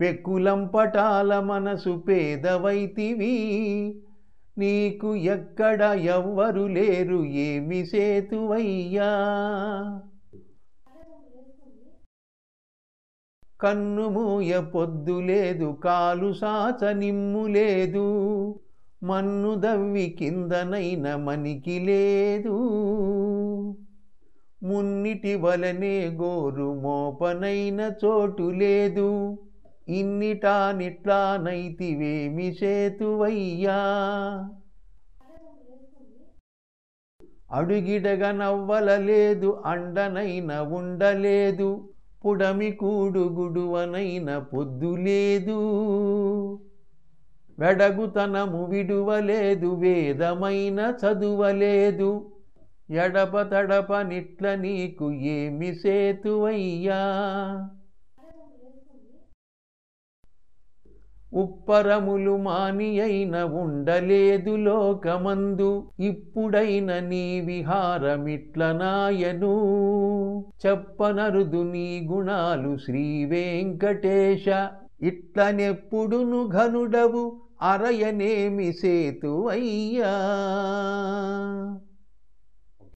పెక్కులంపటాల మనసు పేదవైతివి. నీకు ఎక్కడ ఎవ్వరు లేరు ఏమి సేతువయ్యా? కన్ను మూయ పొద్దు లేదు కాలు సాచ నిమ్ము లేదు. మన్ను దవ్వి కిందనైన మనికి లేదు. మున్నిటి వలనే గోరు మోపనైన చోటు లేదు. ఇన్నిటా నిట్లా నైతివేమి చేతువయ్యా? అడుగిడగ నవ్వలలేదు అండనైన ఉండలేదు పుడమి కూడు గుడువనైన పొద్దు లేదు. వెడగుతనము విడువలేదు వేదమైన చదువలేదు. ఎడప తడప నిట్ల నీకు ఏమి సేతువయ్యా ఉప్పరములు మాని అయిన ఉండలేదు లోకమందు. ఇప్పుడైన నీ విహారమిట్ల నాయను చెప్పనరుదు నీ గుణాలు శ్రీ వెంకటేశ. ఇట్లనెప్పుడును ఘనుడవు అరయనేమి సేతు అయ్యా